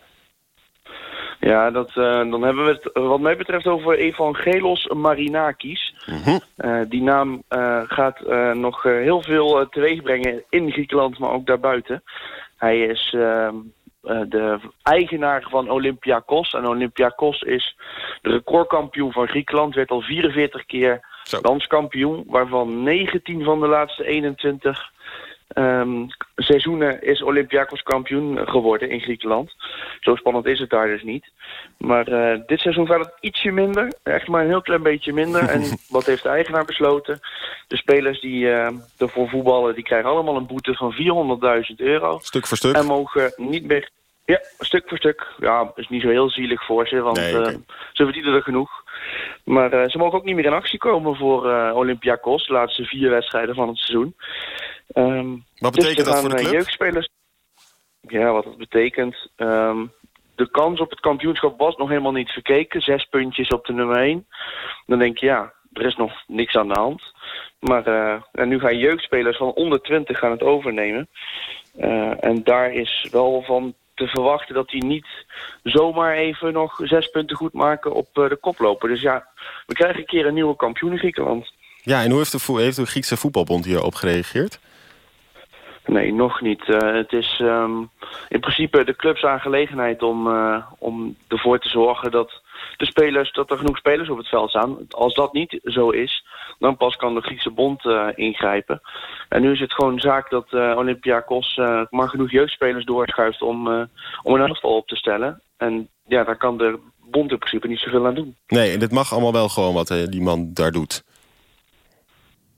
Ja, dat, dan hebben we het wat mij betreft over Evangelos Marinakis. Mhm. Die naam gaat nog heel veel uh, teweeg brengen in Griekenland, maar ook daarbuiten. Hij is ehm, eh, de eigenaar van Olympiakos. En Olympiakos is de recordkampioen van Griekenland. Werd al 44 keer landskampioen, waarvan 19 van de laatste 21 ehm, seizoenen is Olympiakos kampioen geworden in Griekenland. Zo spannend is het daar dus niet. Maar eh, dit seizoen gaat het ietsje minder. Echt maar een heel klein beetje minder. En wat heeft de eigenaar besloten? De spelers die eh, ervoor voetballen, die krijgen allemaal een boete van 400.000 euro. Stuk voor stuk. En mogen niet meer... Ja, stuk voor stuk. Ja, is niet zo heel zielig voor ze, want Nee, oké. eh, ze verdienen er genoeg. Maar eh, ze mogen ook niet meer in actie komen voor eh Olympiakos, de laatste vier wedstrijden van het seizoen. Ehm, Wat dus betekent er dat voor de gaan, eh, club? jeugdspelers... Ja, wat dat betekent... ehm, de kans op het kampioenschap was nog helemaal niet verkeken. Zes puntjes op de nummer één. Dan denk je, ja, er is nog niks aan de hand. Maar en nu gaan jeugdspelers van onder 20 gaan het overnemen. En daar is wel van te verwachten dat die niet zomaar even nog zes punten goed maken op eh, de kop lopen. Dus ja, we krijgen een keer een nieuwe kampioen in Griekenland. Ja, en hoe heeft de, heeft de Griekse voetbalbond hierop gereageerd? Nee, nog niet. Eh, het is ehm, in principe de clubs aangelegenheid om, eh, om ervoor te zorgen dat de spelers, dat er genoeg spelers op het veld staan. Als dat niet zo is, dan pas kan de Griekse bond uh, ingrijpen. En nu is het gewoon zaak dat uh, Olympiakos uh, maar genoeg jeugdspelers doorschuift om, om een elftal op te stellen. En ja, daar kan de bond in principe niet zoveel aan doen. Nee, en dit mag allemaal wel gewoon wat die man daar doet.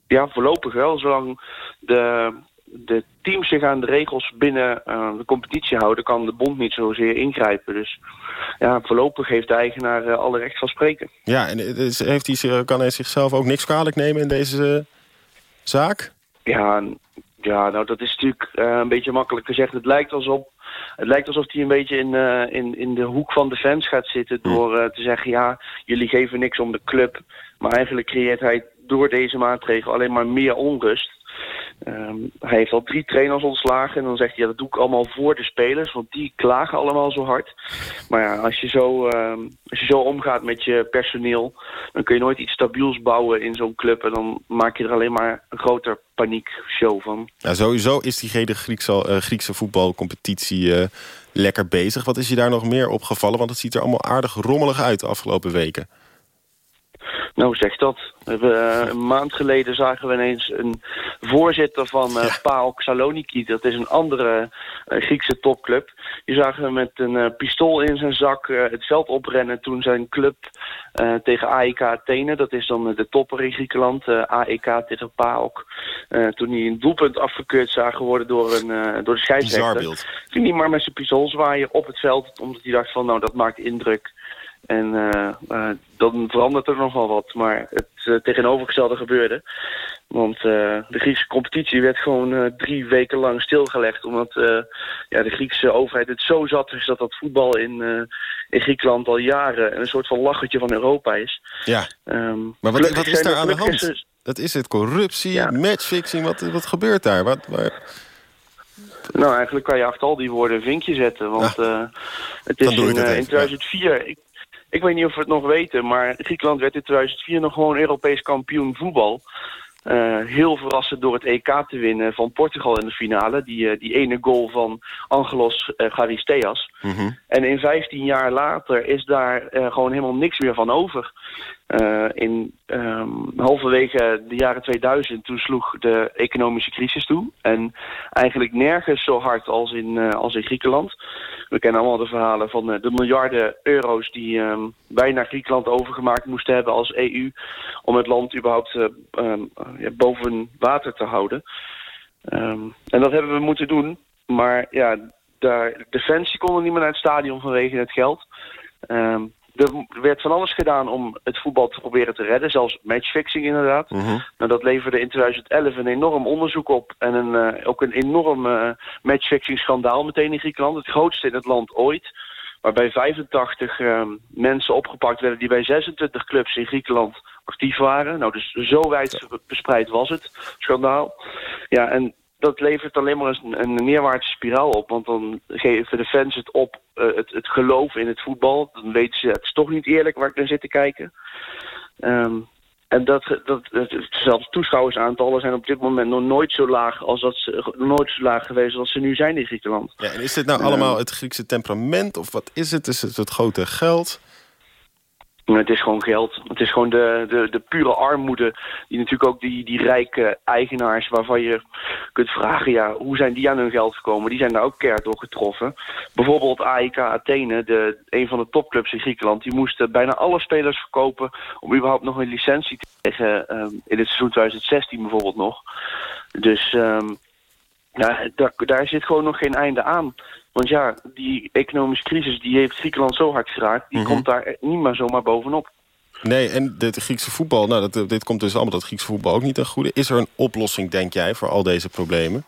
Ja, voorlopig wel. Zolang de, de teams zich aan de regels binnen uh, de competitie houden... kan de bond niet zozeer ingrijpen. Dus ja, voorlopig heeft de eigenaar uh, alle recht van spreken. Ja, en heeft hij, kan hij zichzelf ook niks kwalijk nemen in deze zaak? Ja, ja, nou dat is natuurlijk een beetje makkelijk gezegd. Het lijkt alsof, het lijkt alsof hij een beetje in, in, in de hoek van de fans gaat zitten... door te zeggen, ja, jullie geven niks om de club. Maar eigenlijk creëert hij door deze maatregel alleen maar meer onrust. Um, hij heeft al drie trainers ontslagen en dan zegt hij, ja, dat doe ik allemaal voor de spelers, want die klagen allemaal zo hard. Maar ja, als je zo, um, als je zo omgaat met je personeel, dan kun je nooit iets stabiels bouwen in zo'n club en dan maak je er alleen maar een groter paniekshow van. Sowieso is die hele Griekse, uh, Griekse voetbalcompetitie uh, lekker bezig. Wat is je daar nog meer opgevallen? Want het ziet er allemaal aardig rommelig uit de afgelopen weken. Nou, zeg dat. We hebben, uh, een maand geleden zagen we ineens een voorzitter van uh, ja. PAOK Saloniki. Dat is een andere uh, Griekse topclub. Die zagen we met een pistool in zijn zak het veld oprennen... toen zijn club tegen AEK Athene, dat is dan de topper in Griekenland... AEK tegen PAOK. toen hij een doelpunt afgekeurd zagen worden door, een, door de scheidsrechter... ging hij maar met zijn pistool zwaaien op het veld... omdat hij dacht van, nou, dat maakt indruk... En uh, uh, dan verandert er nogal wat. Maar het uh, tegenovergestelde gebeurde. Want de Griekse competitie werd gewoon drie weken lang stilgelegd. Omdat ja, de Griekse overheid het zo zat is dat dat voetbal in, in Griekenland al jaren een soort van lachertje van Europa is. Ja, um, maar wat, wat is daar aan de hand? Is dat is het, corruptie, ja. matchfixing, wat, wat gebeurt daar? Wat, waar... Nou, eigenlijk kan je achter al die woorden een vinkje zetten. Want ja. het is in, in 2004... Ik, ik weet niet of we het nog weten, maar Griekenland werd in 2004 nog gewoon Europees kampioen voetbal. Uh, heel verrassend door het EK te winnen van Portugal in de finale. Die, uh, die ene goal van Angelos uh, Charisteas. Mm -hmm. En in 15 jaar later is daar gewoon helemaal niks meer van over. in um, halverwege de jaren 2000 toen sloeg de economische crisis toe. En eigenlijk nergens zo hard als in, als in Griekenland. We kennen allemaal de verhalen van de miljarden euro's die um, wij naar Griekenland overgemaakt moesten hebben als EU. Om het land überhaupt um, ja, boven water te houden. Um, en dat hebben we moeten doen. Maar ja, daar, Defensie kon er niet meer naar het stadion vanwege het geld. Er werd van alles gedaan om het voetbal te proberen te redden. Zelfs matchfixing inderdaad. Mm -hmm. nou, dat leverde in 2011 een enorm onderzoek op. En een, uh, ook een enorm uh, matchfixing schandaal meteen in Griekenland. Het grootste in het land ooit. Waarbij 85 uh, mensen opgepakt werden die bij 26 clubs in Griekenland actief waren. Nou, dus zo wijd verspreid was het schandaal. Ja, en dat levert alleen maar een, een neerwaartse spiraal op. Want dan geven de fans het op, uh, het, het geloof in het voetbal. Dan weten ze, het is toch niet eerlijk waar ik naar zit te kijken. Um, en dat, dat, zelfs toeschouwersaantallen zijn op dit moment nog nooit zo laag als dat ze nooit zo laag geweest als ze nu zijn in Griekenland. Ja, en is dit nou allemaal het Griekse temperament of wat is het? Is het het grote geld? Het is gewoon geld. Het is gewoon de, de, de pure armoede. Die natuurlijk ook die, die rijke eigenaars waarvan je kunt vragen... Ja, hoe zijn die aan hun geld gekomen? Die zijn daar ook keihard door getroffen. Bijvoorbeeld AEK Athene, de, een van de topclubs in Griekenland... die moesten bijna alle spelers verkopen... om überhaupt nog een licentie te krijgen um, in het seizoen 2016 bijvoorbeeld nog. Dus um, daar, daar zit gewoon nog geen einde aan. Want ja, die economische crisis die heeft Griekenland zo hard geraakt... die mm -hmm. komt daar niet maar zomaar bovenop. Nee, en het Griekse voetbal, nou, dat, dit komt dus allemaal dat Griekse voetbal ook niet ten goede. Is er een oplossing, denk jij, voor al deze problemen?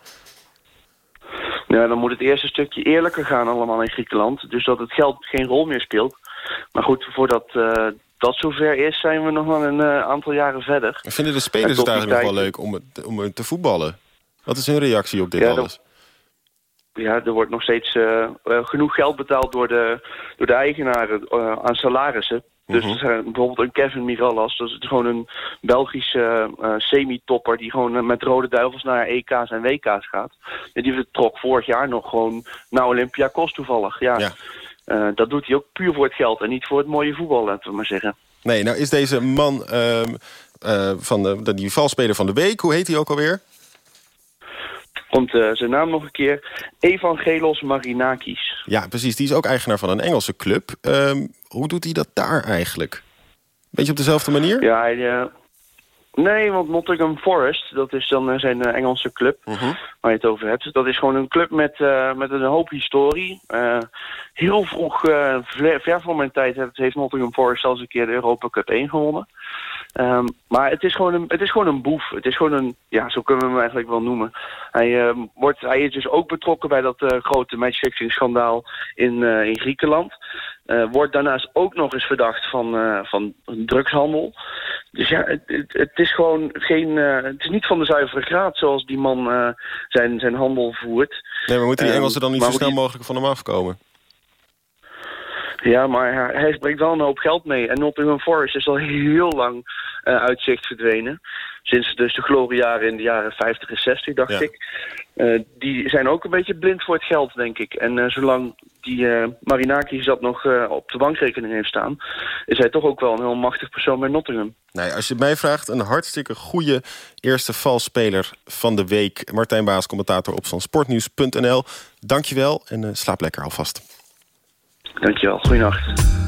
Ja, dan moet het eerste stukje eerlijker gaan allemaal in Griekenland. Dus dat het geld geen rol meer speelt. Maar goed, voordat uh, dat zover is, zijn we nog wel een uh, aantal jaren verder. Vinden de spelers het eigenlijk nog wel leuk om, om te voetballen? Wat is hun reactie op dit ja, alles? Ja, er wordt nog steeds uh, uh, genoeg geld betaald door de, door de eigenaren uh, aan salarissen. Dus mm -hmm. bijvoorbeeld een Kevin Mirallas, dat is gewoon een Belgische semi-topper... die gewoon met rode duivels naar EK's en WK's gaat. En die vertrok vorig jaar nog gewoon naar Olympiakos toevallig. Ja. ja. Eh, dat doet hij ook puur voor het geld en niet voor het mooie voetbal, laten we maar zeggen. Nee, nou is deze man ehm, eh, van de, die valspeler van de week... hoe heet hij ook alweer? Komt eh, zijn naam nog een keer. Evangelos Marinakis. Ja, precies. Die is ook eigenaar van een Engelse club. Ehm, hoe doet hij dat daar eigenlijk? Beetje op dezelfde manier? Ja, hij, eh, nee, want Nottingham Forest, dat is dan eh, zijn Engelse club waar je het over hebt. Dat is gewoon een club met, met een hoop historie. Heel vroeg, ver, ver voor mijn tijd, heeft, heeft Nottingham Forest zelfs een keer de Europa Cup 1 gewonnen. Ehm, maar het is, gewoon een, het is gewoon een boef. Het is gewoon een, ja, zo kunnen we hem eigenlijk wel noemen. Hij, ehm, wordt, hij is dus ook betrokken bij dat eh, grote matchfixing schandaal in, eh, in Griekenland. Eh, wordt daarnaast ook nog eens verdacht van, van drugshandel. Dus ja, het, het, is gewoon geen, het is niet van de zuivere graad zoals die man zijn, zijn handel voert. Nee, maar moeten die Ehm, Engelsen dan niet zo snel mogelijk van hem afkomen? Ja, maar hij, brengt wel een hoop geld mee. En Nottingham Forest is al heel lang eh, uit zicht verdwenen. Sinds dus de gloriejaren in de jaren 50 en 60, dacht Ja. ik. Eh, die zijn ook een beetje blind voor het geld, denk ik. En eh, zolang die Marinakis dat nog op de bankrekening heeft staan... is hij toch ook wel een heel machtig persoon bij Nottingham. Nee, als je het mij vraagt, een hartstikke goede eerste valspeler van de week. Martijn Baas, commentator op van sportnieuws.nl. Dankjewel en slaap lekker alvast. Dankjewel, goeienacht.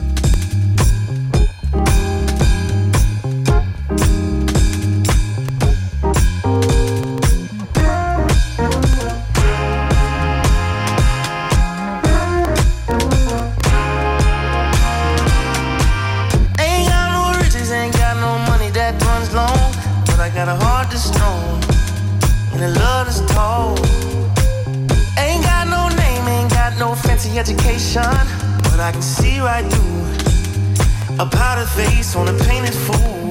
Can see right through a powdered face on a painted fool.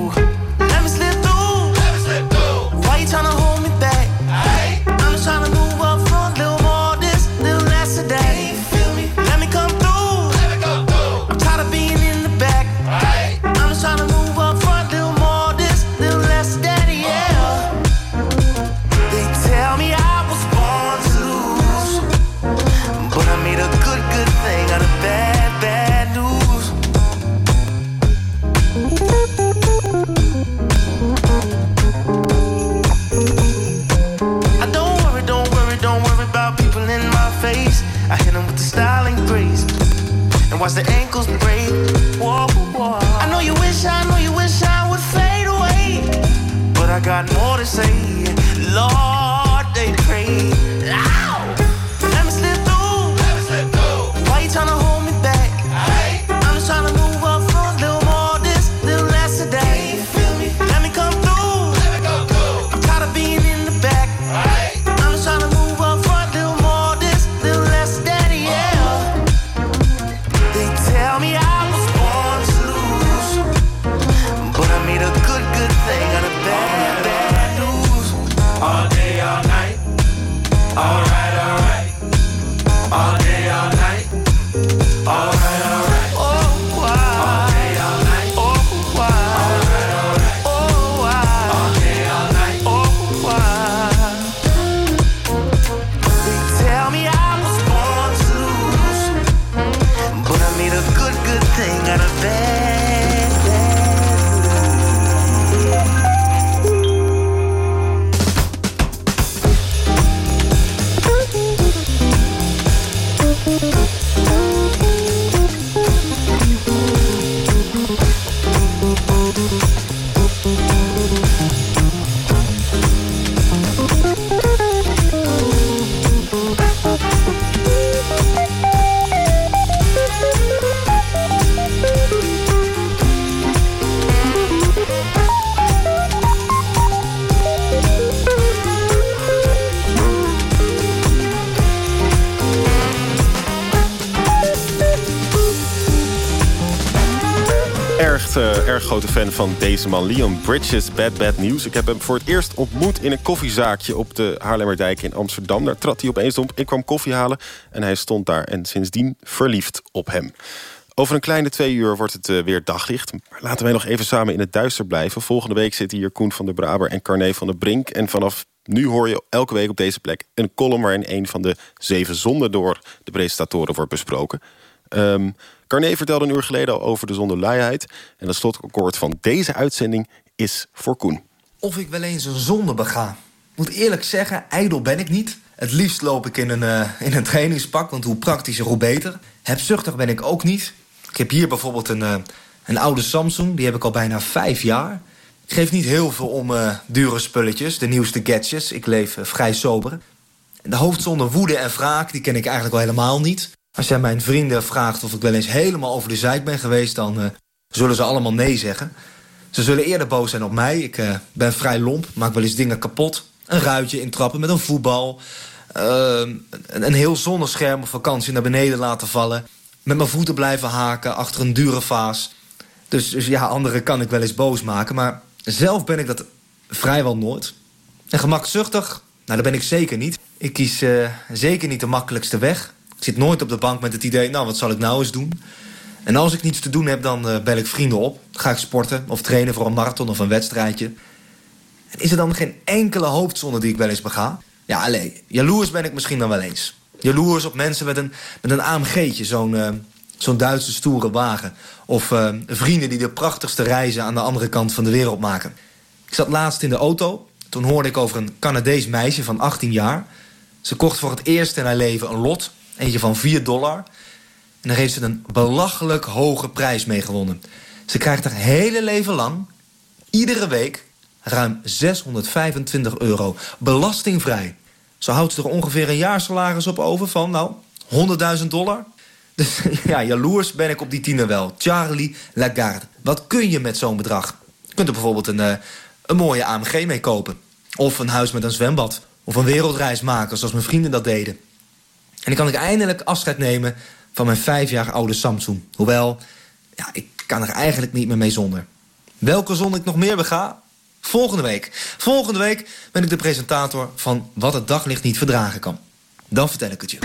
everything van deze man, Leon Bridges, Bad Bad News. Ik heb hem voor het eerst ontmoet in een koffiezaakje op de Haarlemmerdijk in Amsterdam. Daar trad hij opeens op. Ik kwam koffie halen en hij stond daar. En sindsdien verliefd op hem. Over een kleine twee uur wordt het eh, weer daglicht. Maar laten wij nog even samen in het duister blijven. Volgende week zitten hier Koen van der Braber en Carné van der Brink. En vanaf nu hoor je elke week op deze plek een column... waarin een van de zeven zonden door de presentatoren wordt besproken. Ehm Carné vertelde een uur geleden al over de zonderluiheid. En het slotakkoord van deze uitzending is voor Koen. Of ik wel eens een zonde bega. Moet eerlijk zeggen, ijdel ben ik niet. Het liefst loop ik in een, eh, in een trainingspak, want hoe praktischer, hoe beter. Hebzuchtig ben ik ook niet. Ik heb hier bijvoorbeeld een, eh, een oude Samsung, die heb ik al bijna vijf jaar. Ik geef niet heel veel om eh, dure spulletjes, de nieuwste gadgets. Ik leef vrij sober. De hoofdzonde woede en wraak, die ken ik eigenlijk wel helemaal niet. Als jij mijn vrienden vraagt of ik wel eens helemaal over de zijk ben geweest... dan eh, zullen ze allemaal nee zeggen. Ze zullen eerder boos zijn op mij. Ik eh, ben vrij lomp, maak wel eens dingen kapot. Een ruitje intrappen met een voetbal. eh, een, een heel zonnescherm op vakantie naar beneden laten vallen. Met mijn voeten blijven haken achter een dure vaas. Dus, dus ja, anderen kan ik wel eens boos maken. Maar zelf ben ik dat vrijwel nooit. En gemakzuchtig, nou, dat ben ik zeker niet. Ik kies eh, zeker niet de makkelijkste weg. Ik zit nooit op de bank met het idee, nou, wat zal ik nou eens doen? En als ik niets te doen heb, dan eh, bel ik vrienden op. Ga ik sporten of trainen voor een marathon of een wedstrijdje. En is er dan geen enkele hoofdzonde die ik wel eens bega? Ja, alleen, jaloers ben ik misschien dan wel eens. Jaloers op mensen met een, met een AMG'tje, zo'n eh, zo'n Duitse stoere wagen. Of eh, vrienden die de prachtigste reizen aan de andere kant van de wereld maken. Ik zat laatst in de auto. Toen hoorde ik over een Canadees meisje van 18 jaar. Ze kocht voor het eerst in haar leven een lot. Eentje van 4 dollar. En daar heeft ze een belachelijk hoge prijs mee gewonnen. Ze krijgt haar hele leven lang, iedere week, ruim 625 euro. Belastingvrij. Zo houdt ze er ongeveer een jaarsalaris op over van, nou, 100.000 dollar. Dus ja, jaloers ben ik op die tiener wel. Charlie Lagarde. Wat kun je met zo'n bedrag? Je kunt er bijvoorbeeld een, eh, een mooie AMG mee kopen. Of een huis met een zwembad. Of een wereldreis maken, zoals mijn vrienden dat deden. En dan kan ik eindelijk afscheid nemen van mijn vijf jaar oude Samsung. Hoewel, ja, ik kan er eigenlijk niet meer mee zonder. Welke zon ik nog meer bega? Volgende week. Volgende week ben ik de presentator van Wat het daglicht niet verdragen kan. Dan vertel ik het je.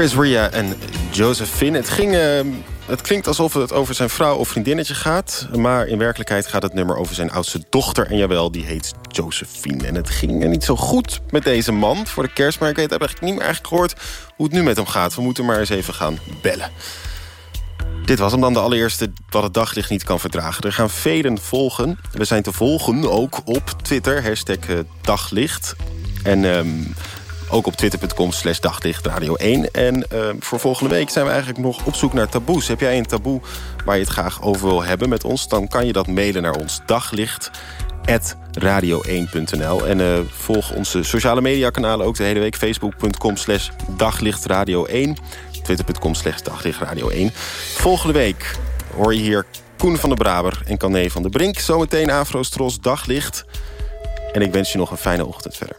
Chris Ria en Josephine. Het, ging, uh, het klinkt alsof het over zijn vrouw of vriendinnetje gaat... maar in werkelijkheid gaat het nummer over zijn oudste dochter. En jawel, die heet Josephine. En het ging niet zo goed met deze man voor de kerst... maar ik weet eigenlijk niet meer eigenlijk gehoord hoe het nu met hem gaat. We moeten maar eens even gaan bellen. Dit was hem dan de allereerste wat het daglicht niet kan verdragen. Er gaan velen volgen. We zijn te volgen ook op Twitter, hashtag eh, daglicht. En... Um, ook op twitter.com slash daglichtradio 1. En uh, voor volgende week zijn we eigenlijk nog op zoek naar taboes. Heb jij een taboe waar je het graag over wil hebben met ons... dan kan je dat mailen naar ons daglicht radio1.nl. En uh, volg onze sociale media kanalen ook de hele week. Facebook.com slash daglichtradio1. Twitter.com slash daglichtradio1. Volgende week hoor je hier Koen van der Braber en Cané van der Brink. Zometeen Afro Stros Daglicht. En ik wens je nog een fijne ochtend verder.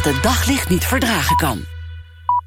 Wat het daglicht niet verdragen kan.